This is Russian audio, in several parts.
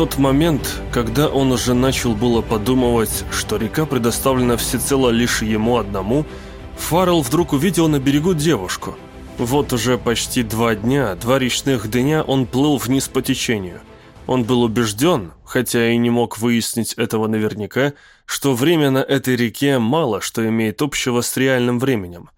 тот момент, когда он уже начал было подумывать, что река предоставлена всецело лишь ему одному, Фаррелл вдруг увидел на берегу девушку. Вот уже почти два дня, два речных дня он плыл вниз по течению. Он был убежден, хотя и не мог выяснить этого наверняка, что время на этой реке мало что имеет общего с реальным временем.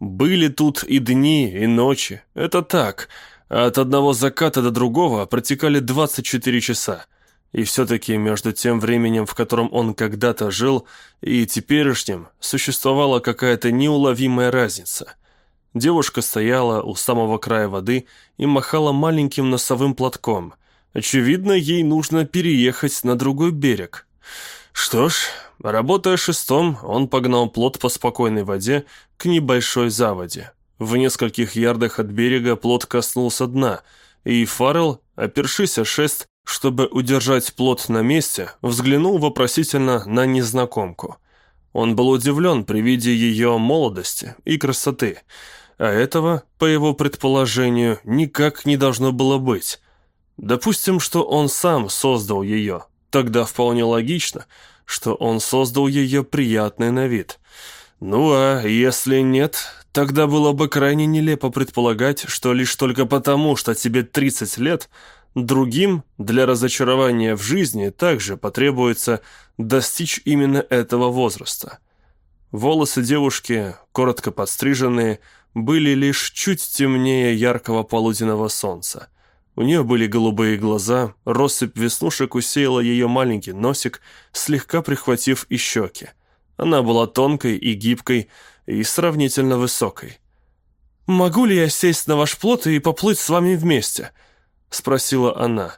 Были тут и дни, и ночи. Это так – от одного заката до другого протекали 24 часа. И все-таки между тем временем, в котором он когда-то жил, и теперешним, существовала какая-то неуловимая разница. Девушка стояла у самого края воды и махала маленьким носовым платком. Очевидно, ей нужно переехать на другой берег. Что ж, работая шестом, он погнал плот по спокойной воде к небольшой заводе. В нескольких ярдах от берега плот коснулся дна, и Фаррелл, опершись о шест, чтобы удержать плот на месте, взглянул вопросительно на незнакомку. Он был удивлен при виде ее молодости и красоты, а этого, по его предположению, никак не должно было быть. Допустим, что он сам создал ее, тогда вполне логично, что он создал ее приятный на вид. Ну а если нет, Тогда было бы крайне нелепо предполагать, что лишь только потому, что тебе 30 лет, другим для разочарования в жизни также потребуется достичь именно этого возраста. Волосы девушки, коротко подстриженные, были лишь чуть темнее яркого полуденного солнца. У нее были голубые глаза, россыпь веснушек усеяла ее маленький носик, слегка прихватив и щеки. Она была тонкой и гибкой, и сравнительно высокой. «Могу ли я сесть на ваш плот и поплыть с вами вместе?» — спросила она.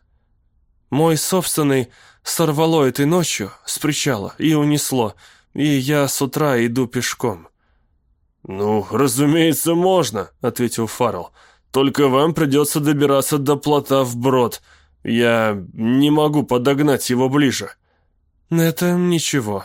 «Мой собственный сорвало этой ночью с причала и унесло, и я с утра иду пешком». «Ну, разумеется, можно», — ответил Фаррелл. «Только вам придется добираться до плота вброд. Я не могу подогнать его ближе». «Это ничего».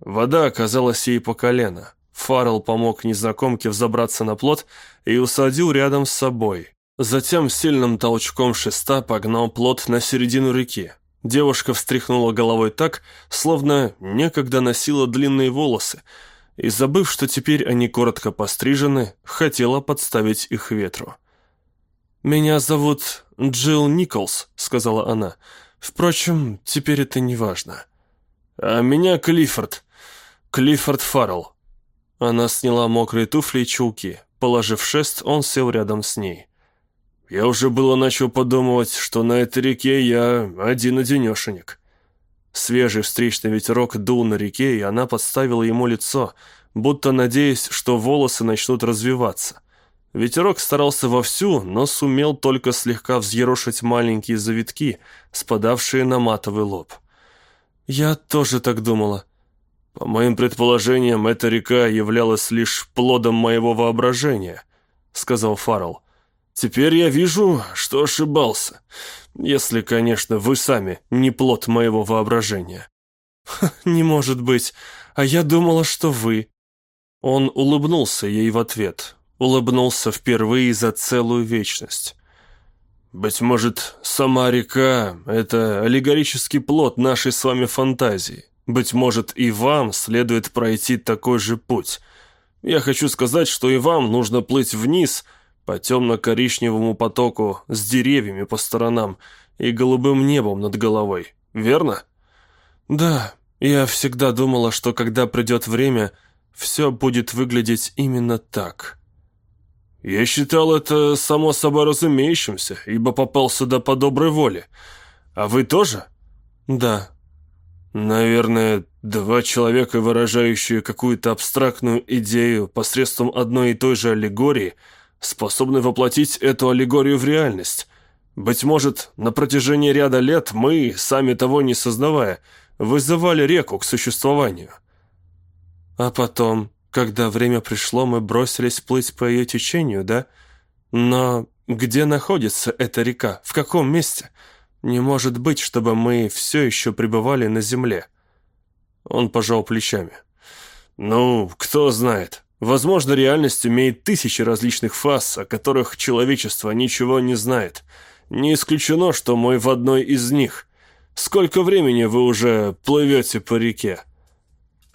Вода оказалась ей по колено. Фаррелл помог незнакомке взобраться на плот и усадил рядом с собой. Затем сильным толчком шеста погнал плот на середину реки. Девушка встряхнула головой так, словно некогда носила длинные волосы, и, забыв, что теперь они коротко пострижены, хотела подставить их ветру. «Меня зовут Джилл Николс», — сказала она. «Впрочем, теперь это не важно». «А меня Клиффорд. Клиффорд Фаррелл. Она сняла мокрые туфли и чулки. Положив шест, он сел рядом с ней. «Я уже было начал подумывать, что на этой реке я один-одинешенек». Свежий встречный ветерок дул на реке, и она подставила ему лицо, будто надеясь, что волосы начнут развиваться. Ветерок старался вовсю, но сумел только слегка взъерошить маленькие завитки, спадавшие на матовый лоб. «Я тоже так думала», по моим предположениям, эта река являлась лишь плодом моего воображения, сказал Фаррелл. Теперь я вижу, что ошибался. Если, конечно, вы сами не плод моего воображения. «Не может быть. А я думала, что вы...» Он улыбнулся ей в ответ. Улыбнулся впервые за целую вечность. «Быть может, сама река — это аллегорический плод нашей с вами фантазии. Быть может, и вам следует пройти такой же путь. Я хочу сказать, что и вам нужно плыть вниз по темно-коричневому потоку с деревьями по сторонам и голубым небом над головой. Верно? Да, я всегда думала, что когда придет время, все будет выглядеть именно так. Я считал это само собой разумеющимся, ибо попал сюда по доброй воле. А вы тоже? Да, Наверное, два человека, выражающие какую-то абстрактную идею посредством одной и той же аллегории, способны воплотить эту аллегорию в реальность. Быть может, на протяжении ряда лет мы, сами того не сознавая, вызывали реку к существованию. А потом, когда время пришло, мы бросились плыть по ее течению, да? Но где находится эта река? В каком месте? — не может быть, чтобы мы все еще пребывали на земле. Он пожал плечами. Ну, кто знает. Возможно, реальность имеет тысячи различных фаз, о которых человечество ничего не знает. Не исключено, что мой в одной из них. Сколько времени вы уже плывете по реке?»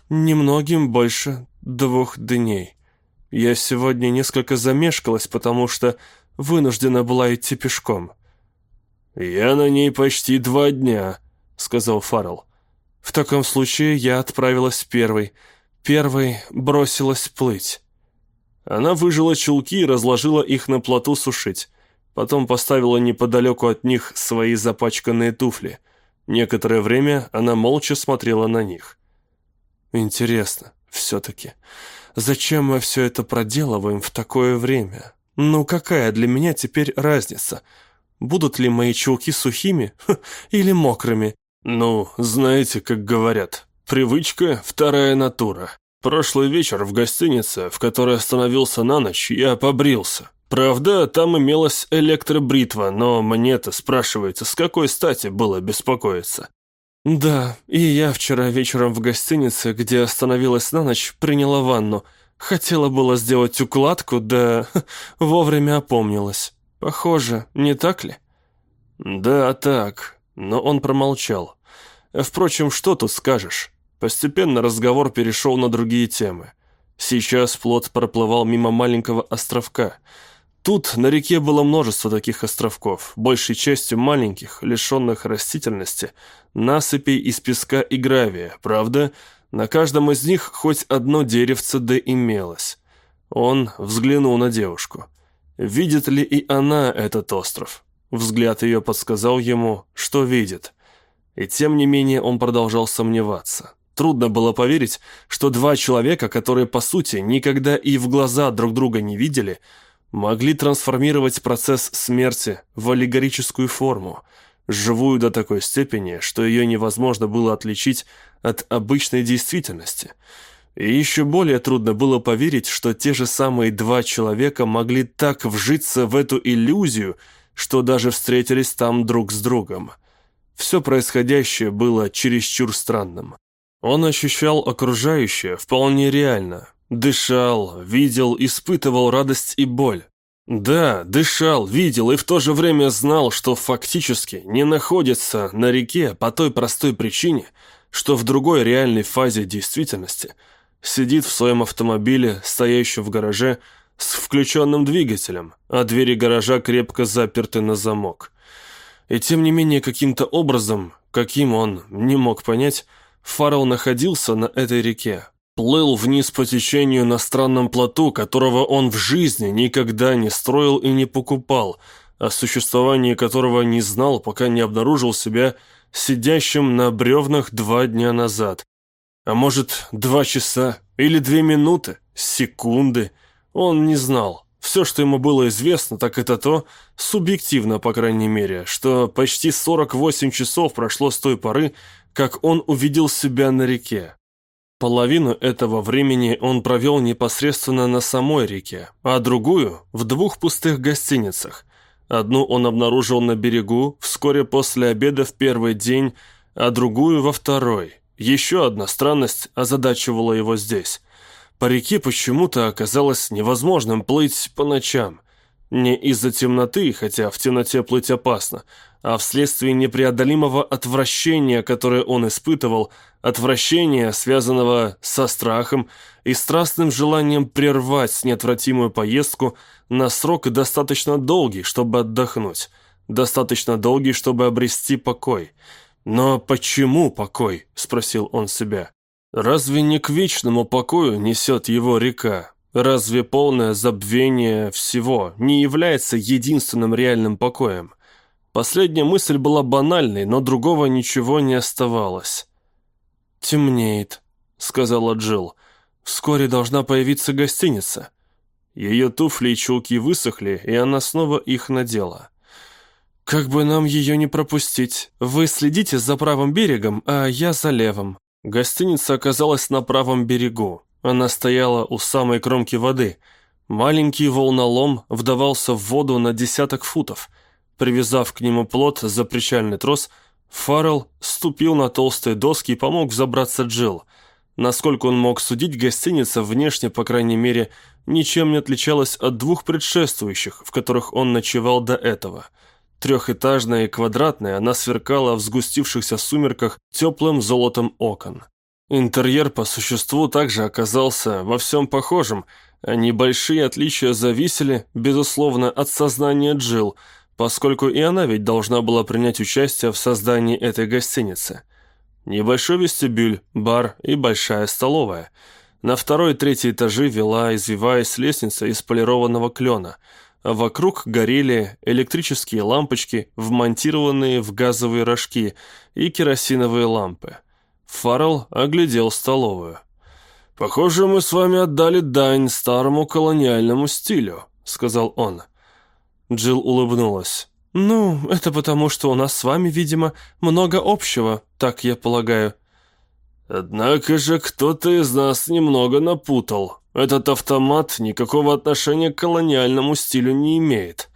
«Немногим больше двух дней. Я сегодня несколько замешкалась, потому что вынуждена была идти пешком». «Я на ней почти два дня», — сказал Фаррелл. «В таком случае я отправилась первой. Первой бросилась плыть». Она выжила чулки и разложила их на плоту сушить. Потом поставила неподалеку от них свои запачканные туфли. Некоторое время она молча смотрела на них. «Интересно, все-таки, зачем мы все это проделываем в такое время? Ну какая для меня теперь разница?» Будут ли мои чулки сухими или мокрыми? Ну, знаете, как говорят, привычка – вторая натура. Прошлый вечер в гостинице, в которой остановился на ночь, я побрился. Правда, там имелась электробритва, но мне-то спрашивается, с какой стати было беспокоиться? Да, и я вчера вечером в гостинице, где остановилась на ночь, приняла ванну. Хотела было сделать укладку, да вовремя опомнилась. Похоже, не так ли? Да, так. Но он промолчал. Впрочем, что тут скажешь? Постепенно разговор перешел на другие темы. Сейчас плот проплывал мимо маленького островка. Тут на реке было множество таких островков, большей частью маленьких, лишенных растительности, насыпей из песка и гравия. Правда, на каждом из них хоть одно деревце да имелось. Он взглянул на девушку. Видит ли и она этот остров? Взгляд ее подсказал ему, что видит. И тем не менее он продолжал сомневаться. Трудно было поверить, что два человека, которые по сути никогда и в глаза друг друга не видели, могли трансформировать процесс смерти в аллегорическую форму, живую до такой степени, что ее невозможно было отличить от обычной действительности – и еще более трудно было поверить, что те же самые два человека могли так вжиться в эту иллюзию, что даже встретились там друг с другом. Все происходящее было чересчур странным. Он ощущал окружающее вполне реально. Дышал, видел, испытывал радость и боль. Да, дышал, видел и в то же время знал, что фактически не находится на реке по той простой причине, что в другой реальной фазе действительности – Сидит в своем автомобиле, стоящем в гараже, с включенным двигателем, а двери гаража крепко заперты на замок. И тем не менее, каким-то образом, каким он не мог понять, Фаррелл находился на этой реке. Плыл вниз по течению на странном плоту, которого он в жизни никогда не строил и не покупал, о существовании которого не знал, пока не обнаружил себя сидящим на бревнах два дня назад, а может, два часа или две минуты, секунды. Он не знал. Все, что ему было известно, так это то, субъективно, по крайней мере, что почти 48 часов прошло с той поры, как он увидел себя на реке. Половину этого времени он провел непосредственно на самой реке, а другую – в двух пустых гостиницах. Одну он обнаружил на берегу вскоре после обеда в первый день, а другую во второй – еще одна странность озадачивала его здесь. По реке почему-то оказалось невозможным плыть по ночам. Не из-за темноты, хотя в темноте плыть опасно, а вследствие непреодолимого отвращения, которое он испытывал, отвращения, связанного со страхом и страстным желанием прервать неотвратимую поездку на срок достаточно долгий, чтобы отдохнуть, достаточно долгий, чтобы обрести покой – «Но почему покой?» – спросил он себя. «Разве не к вечному покою несет его река? Разве полное забвение всего не является единственным реальным покоем?» Последняя мысль была банальной, но другого ничего не оставалось. «Темнеет», — сказала Джилл. «Вскоре должна появиться гостиница». Ее туфли и чулки высохли, и она снова их надела. «Как бы нам ее не пропустить? Вы следите за правым берегом, а я за левым». Гостиница оказалась на правом берегу. Она стояла у самой кромки воды. Маленький волнолом вдавался в воду на десяток футов. Привязав к нему плот за причальный трос, Фаррелл ступил на толстые доски и помог взобраться Джилл. Насколько он мог судить, гостиница внешне, по крайней мере, ничем не отличалась от двух предшествующих, в которых он ночевал до этого – Трехэтажная и квадратная, она сверкала в сгустившихся сумерках теплым золотом окон. Интерьер по существу также оказался во всем похожим, а небольшие отличия зависели, безусловно, от сознания Джилл, поскольку и она ведь должна была принять участие в создании этой гостиницы. Небольшой вестибюль, бар и большая столовая. На второй и третий этажи вела, извиваясь лестница из полированного клена, вокруг горели электрические лампочки, вмонтированные в газовые рожки, и керосиновые лампы – Фаррелл оглядел столовую. «Похоже, мы с вами отдали дань старому колониальному стилю», — сказал он. Джилл улыбнулась. «Ну, это потому, что у нас с вами, видимо, много общего, так я полагаю». «Однако же кто-то из нас немного напутал. Этот автомат никакого отношения к колониальному стилю не имеет».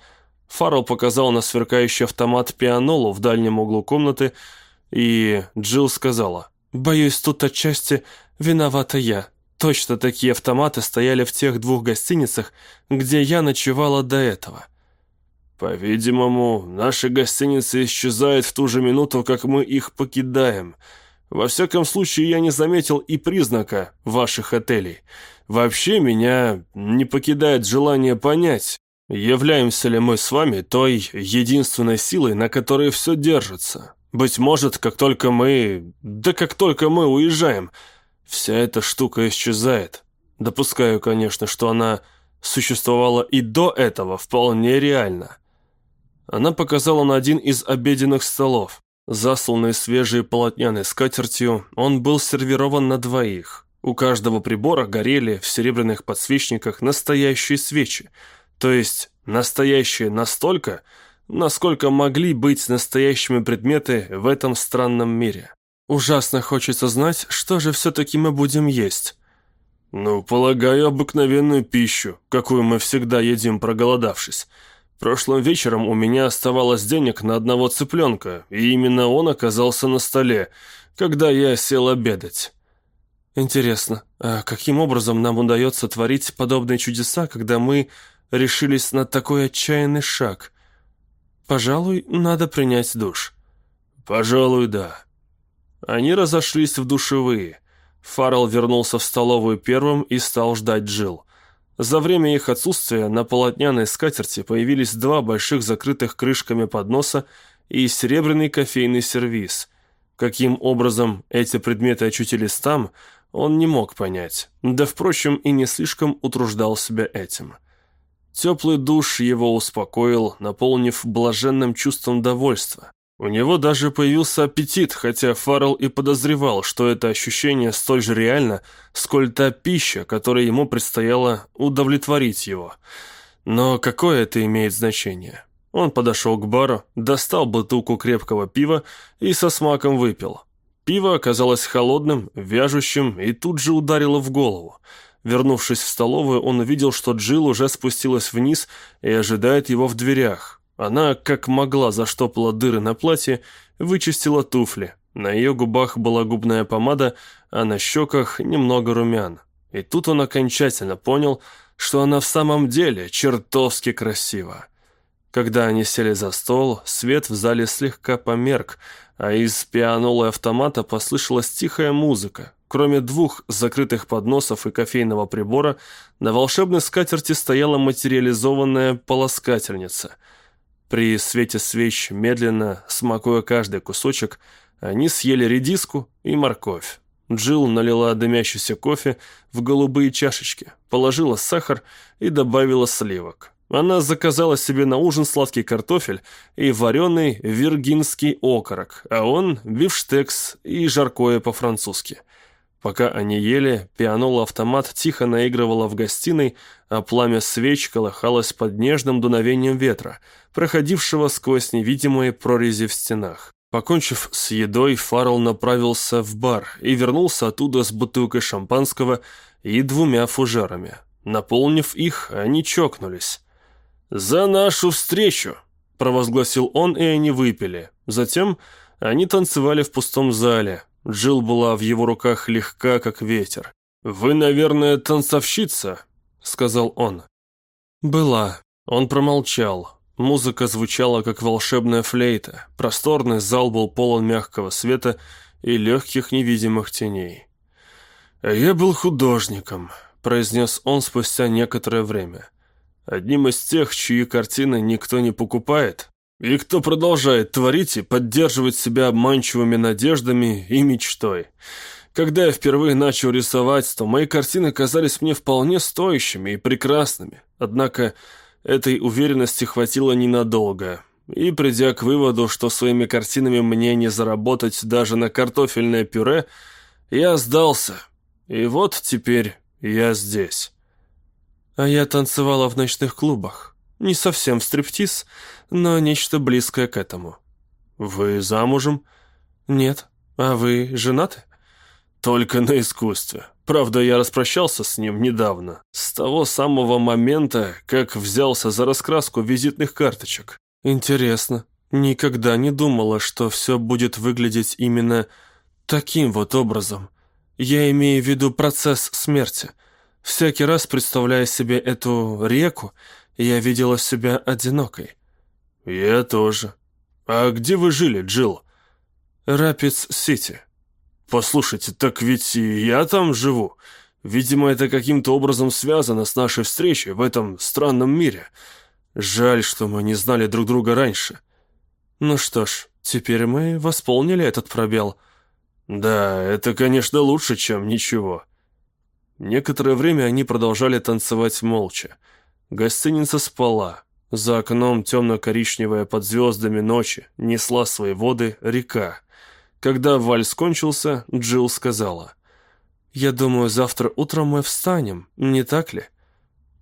Фаррелл показал на сверкающий автомат пианолу в дальнем углу комнаты, и Джилл сказала, Боюсь, тут отчасти виновата я. Точно такие автоматы стояли в тех двух гостиницах, где я ночевала до этого. По-видимому, наши гостиницы исчезают в ту же минуту, как мы их покидаем. Во всяком случае, я не заметил и признака ваших отелей. Вообще, меня не покидает желание понять, являемся ли мы с вами той единственной силой, на которой все держится. Быть может, как только мы... Да как только мы уезжаем, вся эта штука исчезает. Допускаю, конечно, что она существовала и до этого вполне реально. Она показала на один из обеденных столов. Засланный свежей полотняной скатертью, он был сервирован на двоих. У каждого прибора горели в серебряных подсвечниках настоящие свечи. То есть настоящие настолько, насколько могли быть настоящими предметы в этом странном мире. Ужасно хочется знать, что же все-таки мы будем есть. Ну, полагаю, обыкновенную пищу, какую мы всегда едим, проголодавшись. Прошлым вечером у меня оставалось денег на одного цыпленка, и именно он оказался на столе, когда я сел обедать. Интересно, а каким образом нам удается творить подобные чудеса, когда мы решились на такой отчаянный шаг? Пожалуй, надо принять душ. Пожалуй, да. Они разошлись в душевые. Фаррелл вернулся в столовую первым и стал ждать Джилл. За время их отсутствия на полотняной скатерти появились два больших закрытых крышками подноса и серебряный кофейный сервиз. Каким образом эти предметы очутились там, он не мог понять, да, впрочем, и не слишком утруждал себя этим. Теплый душ его успокоил, наполнив блаженным чувством довольства. У него даже появился аппетит, хотя Фаррелл и подозревал, что это ощущение столь же реально, сколь та пища, которой ему предстояло удовлетворить его. Но какое это имеет значение? Он подошел к бару, достал бутылку крепкого пива и со смаком выпил. Пиво оказалось холодным, вяжущим и тут же ударило в голову. Вернувшись в столовую, он увидел, что Джилл уже спустилась вниз и ожидает его в дверях. Она, как могла, заштопала дыры на платье, вычистила туфли. На ее губах была губная помада, а на щеках немного румян. И тут он окончательно понял, что она в самом деле чертовски красива. Когда они сели за стол, свет в зале слегка померк, а из пианолы автомата послышалась тихая музыка, Кроме двух закрытых подносов и кофейного прибора, на волшебной скатерти стояла материализованная полоскательница. При свете свеч, медленно, смакуя каждый кусочек, они съели редиску и морковь. Джилл налила дымящийся кофе в голубые чашечки, положила сахар и добавила сливок. Она заказала себе на ужин сладкий картофель и вареный виргинский окорок, а он – бифштекс и жаркое по-французски – Пока они ели, пианола-автомат тихо наигрывала в гостиной, а пламя свеч колыхалось под нежным дуновением ветра, проходившего сквозь невидимые прорези в стенах. Покончив с едой, Фаррелл направился в бар и вернулся оттуда с бутылкой шампанского и двумя фужерами. Наполнив их, они чокнулись. «За нашу встречу!» – провозгласил он, и они выпили. Затем они танцевали в пустом зале, Джилл была в его руках легка, как ветер. «Вы, наверное, танцовщица?» — сказал он. «Была». Он промолчал. Музыка звучала, как волшебная флейта. Просторный зал был полон мягкого света и легких невидимых теней. «А я был художником», — произнес он спустя некоторое время. «Одним из тех, чьи картины никто не покупает, и кто продолжает творить и поддерживать себя обманчивыми надеждами и мечтой. Когда я впервые начал рисовать, то мои картины казались мне вполне стоящими и прекрасными. Однако этой уверенности хватило ненадолго. И придя к выводу, что своими картинами мне не заработать даже на картофельное пюре, я сдался. И вот теперь я здесь. А я танцевала в ночных клубах. Не совсем стриптиз, но нечто близкое к этому. Вы замужем? Нет. А вы женаты? Только на искусстве. Правда, я распрощался с ним недавно, с того самого момента, как взялся за раскраску визитных карточек. Интересно. Никогда не думала, что все будет выглядеть именно таким вот образом. Я имею в виду процесс смерти. Всякий раз, представляя себе эту реку, я видела себя одинокой. Я тоже. А где вы жили, Джилл? Рапидс-Сити. «Послушайте, так ведь и я там живу. Видимо, это каким-то образом связано с нашей встречей в этом странном мире. Жаль, что мы не знали друг друга раньше». «Ну что ж, теперь мы восполнили этот пробел». «Да, это, конечно, лучше, чем ничего». Некоторое время они продолжали танцевать молча. Гостиница спала. За окном темно-коричневая под звездами ночи несла свои воды река. Когда вальс кончился, Джилл сказала. «Я думаю, завтра утром мы встанем, не так ли?»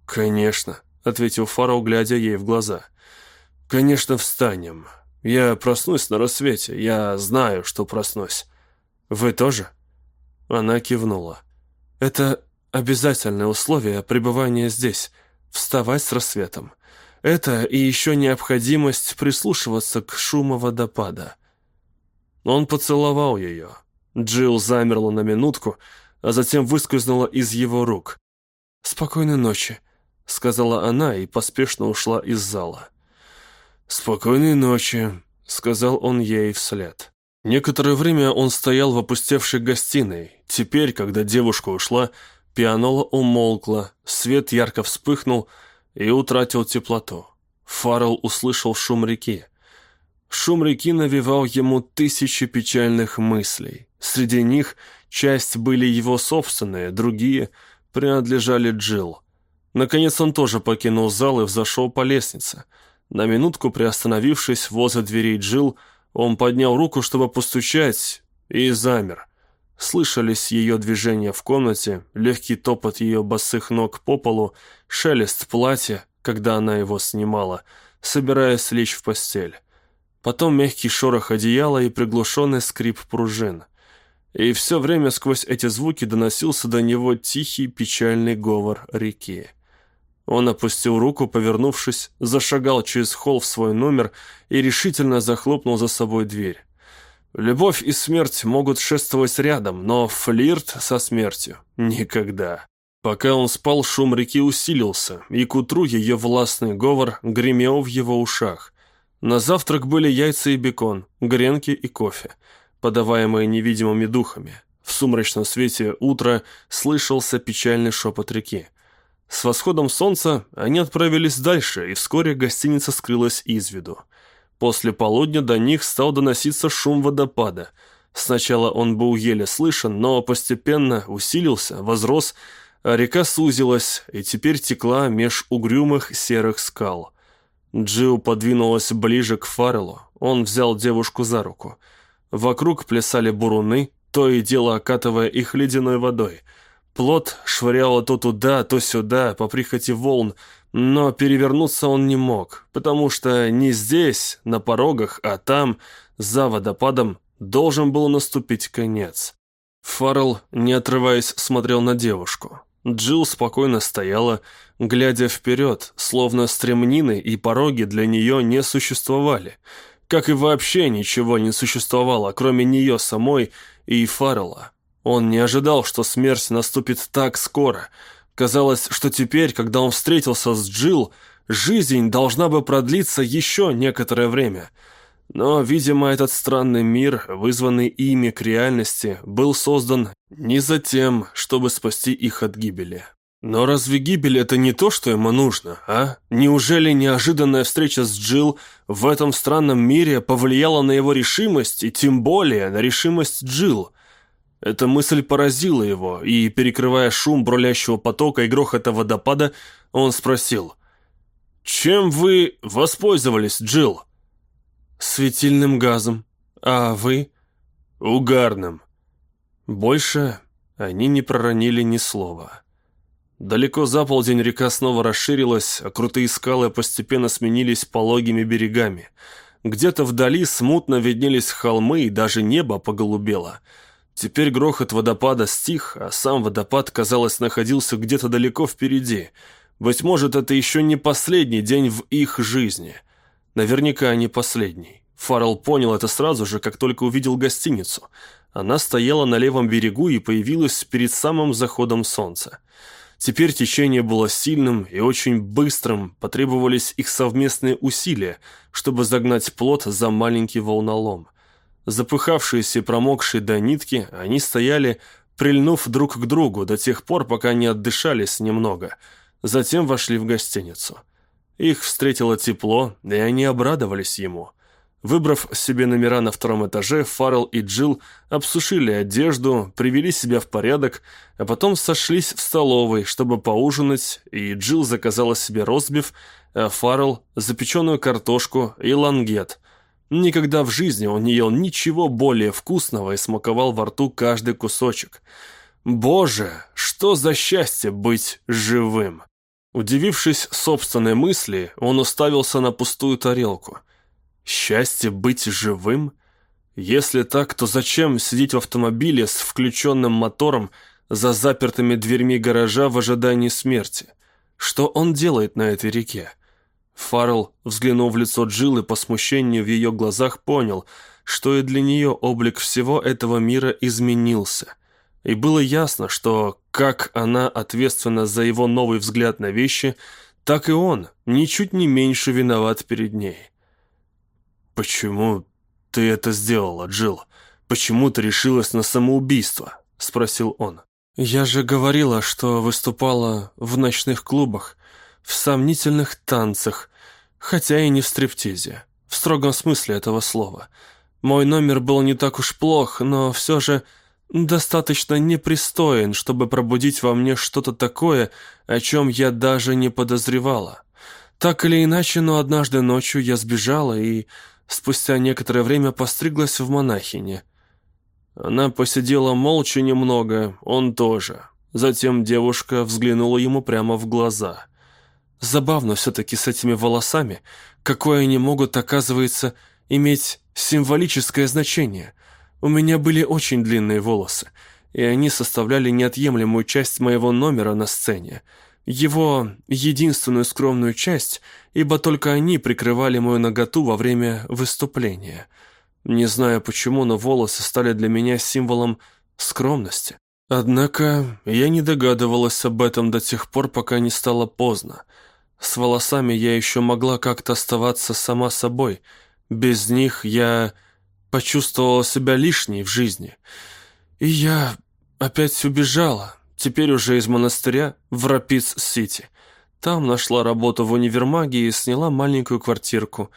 «Конечно», — ответил Фаррелл, глядя ей в глаза. «Конечно, встанем. Я проснусь на рассвете. Я знаю, что проснусь. Вы тоже?» Она кивнула. «Это обязательное условие пребывания здесь. Вставать с рассветом. Это и еще необходимость прислушиваться к шуму водопада. Он поцеловал ее. Джилл замерла на минутку, а затем выскользнула из его рук. «Спокойной ночи», — сказала она и поспешно ушла из зала. «Спокойной ночи», — сказал он ей вслед. Некоторое время он стоял в опустевшей гостиной. Теперь, когда девушка ушла, пианола умолкла, свет ярко вспыхнул и утратил теплоту. Фаррелл услышал шум реки. Шум реки навевал ему тысячи печальных мыслей. Среди них часть были его собственные, другие принадлежали Джилл. Наконец он тоже покинул зал и взошел по лестнице. На минутку приостановившись возле дверей Джилл, он поднял руку, чтобы постучать, и замер. Слышались ее движения в комнате, легкий топот ее босых ног по полу, шелест платья, когда она его снимала, собираясь лечь в постель потом мягкий шорох одеяла и приглушенный скрип пружин. И все время сквозь эти звуки доносился до него тихий печальный говор реки. Он опустил руку, повернувшись, зашагал через холл в свой номер и решительно захлопнул за собой дверь. Любовь и смерть могут шествовать рядом, но флирт со смертью — никогда. Пока он спал, шум реки усилился, и к утру ее властный говор гремел в его ушах. На завтрак были яйца и бекон, гренки и кофе, подаваемые невидимыми духами. В сумрачном свете утра слышался печальный шепот реки. С восходом солнца они отправились дальше, и вскоре гостиница скрылась из виду. После полудня до них стал доноситься шум водопада. Сначала он был еле слышен, но постепенно усилился, возрос, а река сузилась и теперь текла меж угрюмых серых скал. Джио подвинулась ближе к Фарреллу. Он взял девушку за руку. Вокруг плясали буруны, то и дело окатывая их ледяной водой. Плот швыряло то туда, то сюда, по прихоти волн, но перевернуться он не мог, потому что не здесь, на порогах, а там, за водопадом, должен был наступить конец. Фаррелл, не отрываясь, смотрел на девушку. Джилл спокойно стояла, глядя вперед, словно стремнины и пороги для нее не существовали. Как и вообще ничего не существовало, кроме нее самой и Фаррелла. Он не ожидал, что смерть наступит так скоро. Казалось, что теперь, когда он встретился с Джилл, жизнь должна бы продлиться еще некоторое время. Но, видимо, этот странный мир, вызванный ими к реальности, был создан не за тем, чтобы спасти их от гибели. Но разве гибель это не то, что ему нужно, а? Неужели неожиданная встреча с Джилл в этом странном мире повлияла на его решимость и тем более на решимость Джилл? Эта мысль поразила его, и, перекрывая шум брулящего потока и грохота водопада, он спросил, «Чем вы воспользовались, Джилл?» «Светильным газом. А вы?» «Угарным». Больше они не проронили ни слова. Далеко за полдень река снова расширилась, а крутые скалы постепенно сменились пологими берегами. Где-то вдали смутно виднелись холмы, и даже небо поголубело. Теперь грохот водопада стих, а сам водопад, казалось, находился где-то далеко впереди. Быть может, это еще не последний день в их жизни. Наверняка не последний. Фаррелл понял это сразу же, как только увидел гостиницу. Она стояла на левом берегу и появилась перед самым заходом солнца. Теперь течение было сильным и очень быстрым, потребовались их совместные усилия, чтобы загнать плот за маленький волнолом. Запыхавшиеся и промокшие до нитки, они стояли, прильнув друг к другу до тех пор, пока не отдышались немного. Затем вошли в гостиницу. Их встретило тепло, и они обрадовались ему – Выбрав себе номера на втором этаже, Фаррелл и Джилл обсушили одежду, привели себя в порядок, а потом сошлись в столовой, чтобы поужинать, и Джилл заказала себе ростбиф, а Фаррелл – запеченную картошку и лангет. Никогда в жизни он не ел ничего более вкусного и смаковал во рту каждый кусочек. Боже, что за счастье быть живым! Удивившись собственной мысли, он уставился на пустую тарелку – Счастье быть живым? Если так, то зачем сидеть в автомобиле с включенным мотором за запертыми дверьми гаража в ожидании смерти? Что он делает на этой реке? Фаррелл, взглянув в лицо Джилл по смущению в ее глазах, понял, что и для нее облик всего этого мира изменился. И было ясно, что как она ответственна за его новый взгляд на вещи, так и он ничуть не меньше виноват перед ней. «Почему ты это сделала, Джилл? Почему ты решилась на самоубийство?» – спросил он. «Я же говорила, что выступала в ночных клубах, в сомнительных танцах, хотя и не в стриптизе, в строгом смысле этого слова. Мой номер был не так уж плох, но все же достаточно непристоен, чтобы пробудить во мне что-то такое, о чем я даже не подозревала. Так или иначе, но однажды ночью я сбежала и спустя некоторое время постриглась в монахине. Она посидела молча немного, он тоже. Затем девушка взглянула ему прямо в глаза. Забавно все-таки с этими волосами, какое они могут, оказывается, иметь символическое значение. У меня были очень длинные волосы, и они составляли неотъемлемую часть моего номера на сцене – его единственную скромную часть, ибо только они прикрывали мою наготу во время выступления. Не знаю почему, но волосы стали для меня символом скромности. Однако я не догадывалась об этом до тех пор, пока не стало поздно. С волосами я еще могла как-то оставаться сама собой. Без них я почувствовала себя лишней в жизни. И я опять убежала, теперь уже из монастыря в Рапидс-Сити. Там нашла работу в универмаге и сняла маленькую квартирку.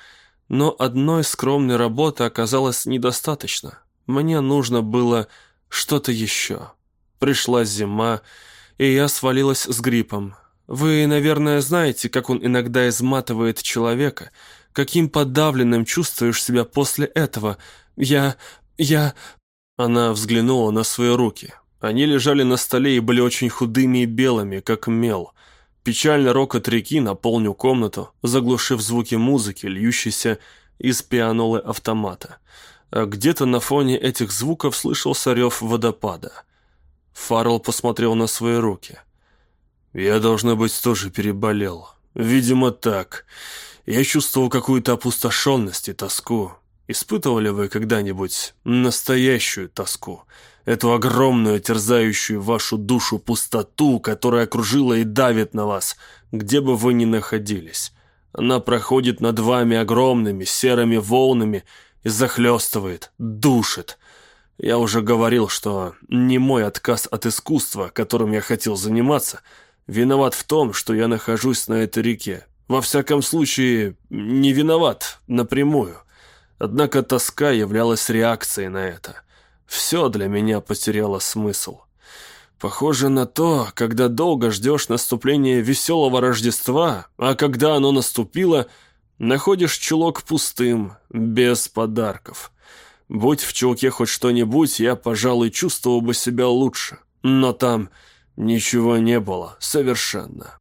Но одной скромной работы оказалось недостаточно. Мне нужно было что-то еще. Пришла зима, и я свалилась с гриппом. Вы, наверное, знаете, как он иногда изматывает человека, каким подавленным чувствуешь себя после этого. Я... я... Она взглянула на свои руки. Они лежали на столе и были очень худыми и белыми, как мел. Печальный рокот реки наполнил комнату, заглушив звуки музыки, льющейся из пианолы автомата. А где-то на фоне этих звуков слышался рев водопада. Фаррелл посмотрел на свои руки. «Я, должно быть, тоже переболел. Видимо, так. Я чувствовал какую-то опустошенность и тоску. Испытывали вы когда-нибудь настоящую тоску?» эту огромную, терзающую вашу душу пустоту, которая окружила и давит на вас, где бы вы ни находились. Она проходит над вами огромными серыми волнами и захлестывает, душит. Я уже говорил, что не мой отказ от искусства, которым я хотел заниматься, виноват в том, что я нахожусь на этой реке. Во всяком случае, не виноват напрямую. Однако тоска являлась реакцией на это. Все для меня потеряло смысл. Похоже на то, когда долго ждешь наступления веселого Рождества, а когда оно наступило, находишь чулок пустым, без подарков. Будь в чулке хоть что-нибудь, я, пожалуй, чувствовал бы себя лучше. Но там ничего не было, совершенно.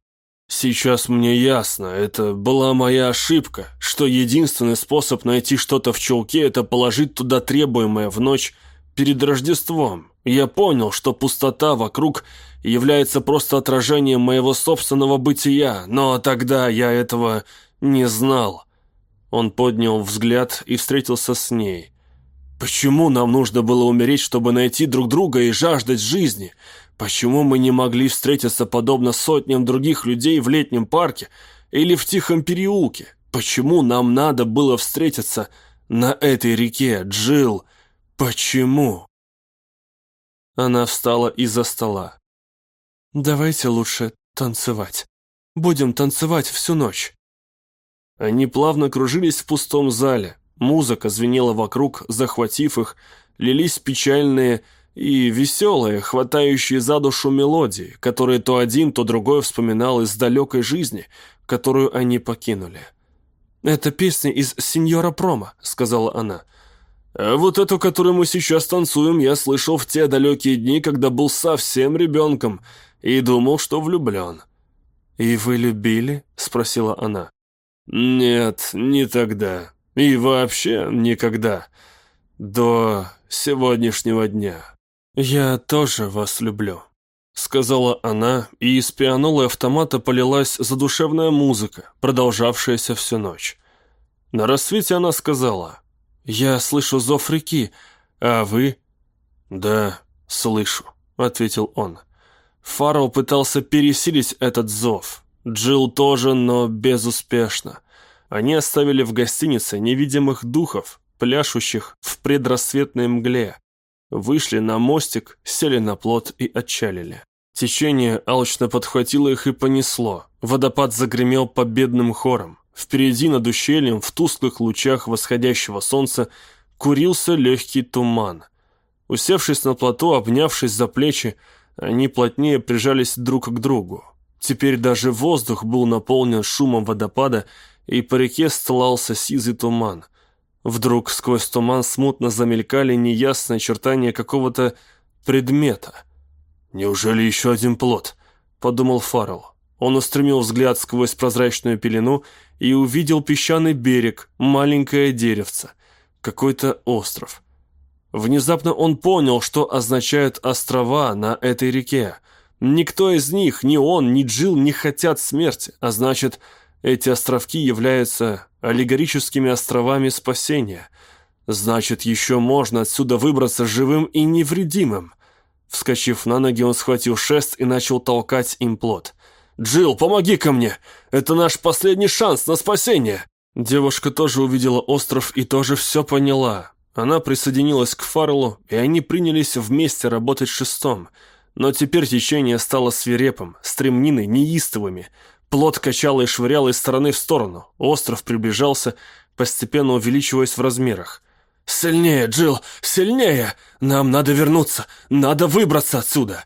Сейчас мне ясно, это была моя ошибка, что единственный способ найти что-то в чулке – это положить туда требуемое в ночь перед Рождеством. Я понял, что пустота вокруг является просто отражением моего собственного бытия, но тогда я этого не знал. Он поднял взгляд и встретился с ней. Почему нам нужно было умереть, чтобы найти друг друга и жаждать жизни? Почему мы не могли встретиться подобно сотням других людей в летнем парке или в тихом переулке? Почему нам надо было встретиться на этой реке, Джилл? Почему? Она встала из-за стола. «Давайте лучше танцевать. Будем танцевать всю ночь». Они плавно кружились в пустом зале. Музыка звенела вокруг, захватив их, лились печальные и веселые, хватающие за душу мелодии, которые то один, то другой вспоминал из далекой жизни, которую они покинули. «Это песня из «Сеньора Прома», — сказала она. «А вот эту, которую мы сейчас танцуем, я слышал в те далекие дни, когда был совсем ребенком и думал, что влюблен». «И вы любили?» — спросила она. «Нет, не тогда. И вообще никогда. До сегодняшнего дня». «Я тоже вас люблю», — сказала она, и из пианолы автомата полилась задушевная музыка, продолжавшаяся всю ночь. На рассвете она сказала, «Я слышу зов реки, а вы?» «Да, слышу», — ответил он. Фаррелл пытался пересилить этот зов. Джилл тоже, но безуспешно. Они оставили в гостинице невидимых духов, пляшущих в предрассветной мгле. Вышли на мостик, сели на плот и отчалили. Течение алчно подхватило их и понесло. Водопад загремел победным хором. Впереди над ущельем, в тусклых лучах восходящего солнца, курился легкий туман. Усевшись на плато, обнявшись за плечи, они плотнее прижались друг к другу. Теперь даже воздух был наполнен шумом водопада, и по реке стлался сизый туман – Вдруг сквозь туман смутно замелькали неясные очертания какого-то предмета. «Неужели еще один плод?» — подумал Фаррелл. Он устремил взгляд сквозь прозрачную пелену и увидел песчаный берег, маленькое деревце, какой-то остров. Внезапно он понял, что означают острова на этой реке. Никто из них, ни он, ни Джилл не хотят смерти, а значит, эти островки являются аллегорическими островами спасения. Значит, еще можно отсюда выбраться живым и невредимым. Вскочив на ноги, он схватил шест и начал толкать им плод. «Джилл, помоги ко мне! Это наш последний шанс на спасение!» Девушка тоже увидела остров и тоже все поняла. Она присоединилась к Фарлу, и они принялись вместе работать шестом. Но теперь течение стало свирепым, стремнины неистовыми – Плот качал и швырял из стороны в сторону. Остров приближался, постепенно увеличиваясь в размерах. «Сильнее, Джилл, сильнее! Нам надо вернуться, надо выбраться отсюда!»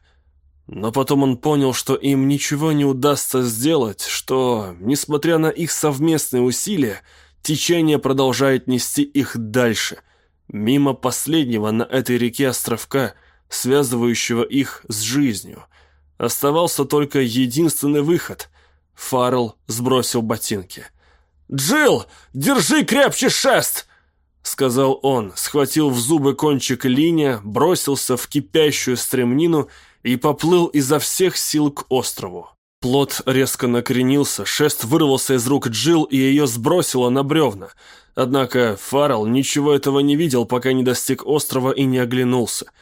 Но потом он понял, что им ничего не удастся сделать, что, несмотря на их совместные усилия, течение продолжает нести их дальше, мимо последнего на этой реке островка, связывающего их с жизнью. Оставался только единственный выход — Фаррелл сбросил ботинки. «Джилл, держи крепче шест!» Сказал он, схватил в зубы кончик линия, бросился в кипящую стремнину и поплыл изо всех сил к острову. Плот резко накренился, шест вырвался из рук Джилл и ее сбросило на бревна. Однако Фаррелл ничего этого не видел, пока не достиг острова и не оглянулся –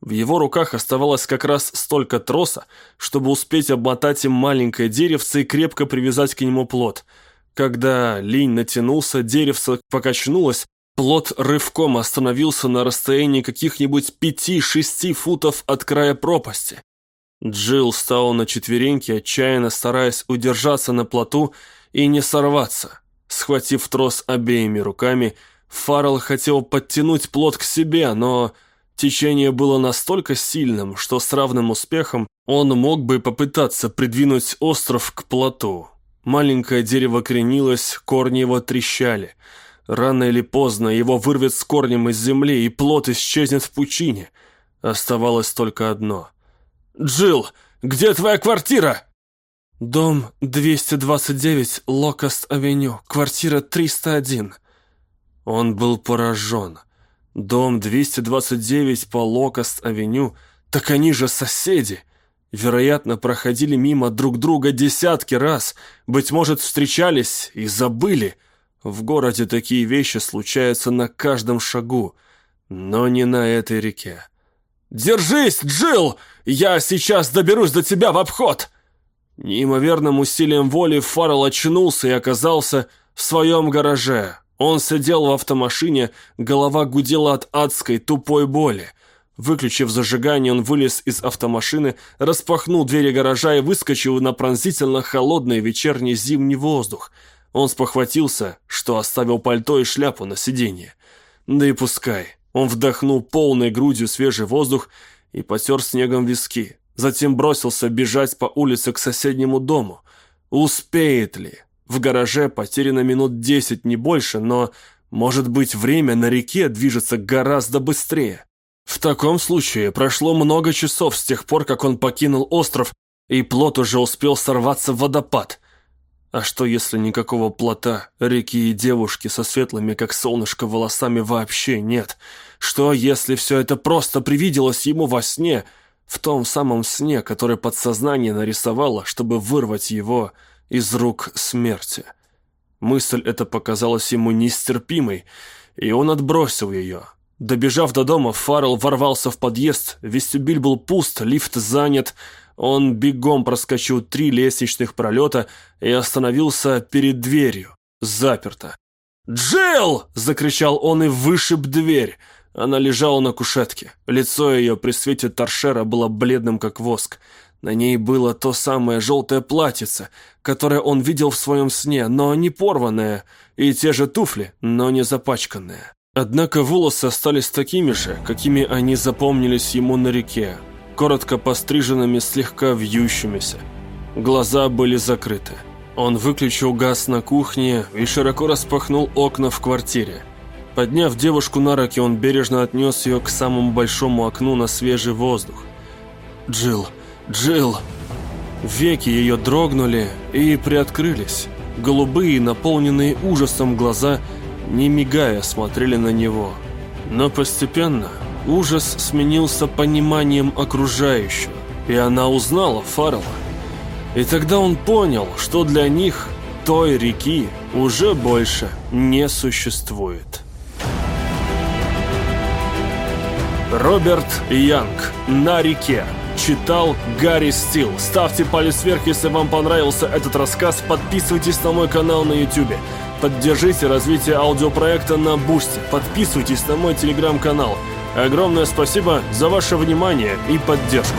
в его руках оставалось как раз столько троса, чтобы успеть обмотать им маленькое деревце и крепко привязать к нему плод. Когда линь натянулся, деревце покачнулось, плод рывком остановился на расстоянии каких-нибудь пяти-шести футов от края пропасти. Джилл стал на четвереньки, отчаянно стараясь удержаться на плоту и не сорваться. Схватив трос обеими руками, Фаррелл хотел подтянуть плот к себе, но течение было настолько сильным, что с равным успехом он мог бы попытаться придвинуть остров к плоту. Маленькое дерево кренилось, корни его трещали. Рано или поздно его вырвет с корнем из земли, и плод исчезнет в пучине. Оставалось только одно — Джилл, где твоя квартира?» «Дом 229, Локост-авеню, квартира 301». Он был поражен. Дом 229 по Локост-авеню, так они же соседи. Вероятно, проходили мимо друг друга десятки раз, быть может, встречались и забыли. В городе такие вещи случаются на каждом шагу, но не на этой реке. «Держись, Джилл! Я сейчас доберусь до тебя в обход!» Неимоверным усилием воли Фаррелл очнулся и оказался в своем гараже. Он сидел в автомашине, голова гудела от адской тупой боли. Выключив зажигание, он вылез из автомашины, распахнул двери гаража и выскочил на пронзительно холодный вечерний зимний воздух. Он спохватился, что оставил пальто и шляпу на сиденье. Да и пускай. Он вдохнул полной грудью свежий воздух и потер снегом виски. Затем бросился бежать по улице к соседнему дому. Успеет ли? В гараже потеряно минут десять, не больше, но, может быть, время на реке движется гораздо быстрее. В таком случае прошло много часов с тех пор, как он покинул остров, и плот уже успел сорваться в водопад. А что, если никакого плота, реки и девушки со светлыми, как солнышко, волосами вообще нет? Что, если все это просто привиделось ему во сне, в том самом сне, который подсознание нарисовало, чтобы вырвать его из рук смерти? Мысль эта показалась ему нестерпимой, и он отбросил ее. Добежав до дома, Фаррелл ворвался в подъезд, вестибюль был пуст, лифт занят, он бегом проскочил три лестничных пролета и остановился перед дверью. Заперто. «Джилл!» — закричал он и вышиб дверь. Она лежала на кушетке. Лицо ее при свете торшера было бледным, как воск. На ней было то самое желтое платьице, которое он видел в своем сне, но не порванное, и те же туфли, но не запачканные. Однако волосы остались такими же, какими они запомнились ему на реке, коротко постриженными, слегка вьющимися. Глаза были закрыты. Он выключил газ на кухне и широко распахнул окна в квартире. Подняв девушку на руки, он бережно отнес ее к самому большому окну на свежий воздух. «Джилл! Джилл!» Веки ее дрогнули и приоткрылись. Голубые, наполненные ужасом глаза, не мигая, смотрели на него. Но постепенно Ужас сменился пониманием окружающего, и она узнала Фаррелла. И тогда он понял, что для них той реки уже больше не существует. Роберт Янг «На реке» читал Гарри Стил. Ставьте палец вверх, если вам понравился этот рассказ. Подписывайтесь на мой канал на YouTube. Поддержите развитие аудиопроекта на Бусте. Подписывайтесь на мой телеграм-канал. Огромное спасибо за ваше внимание и поддержку.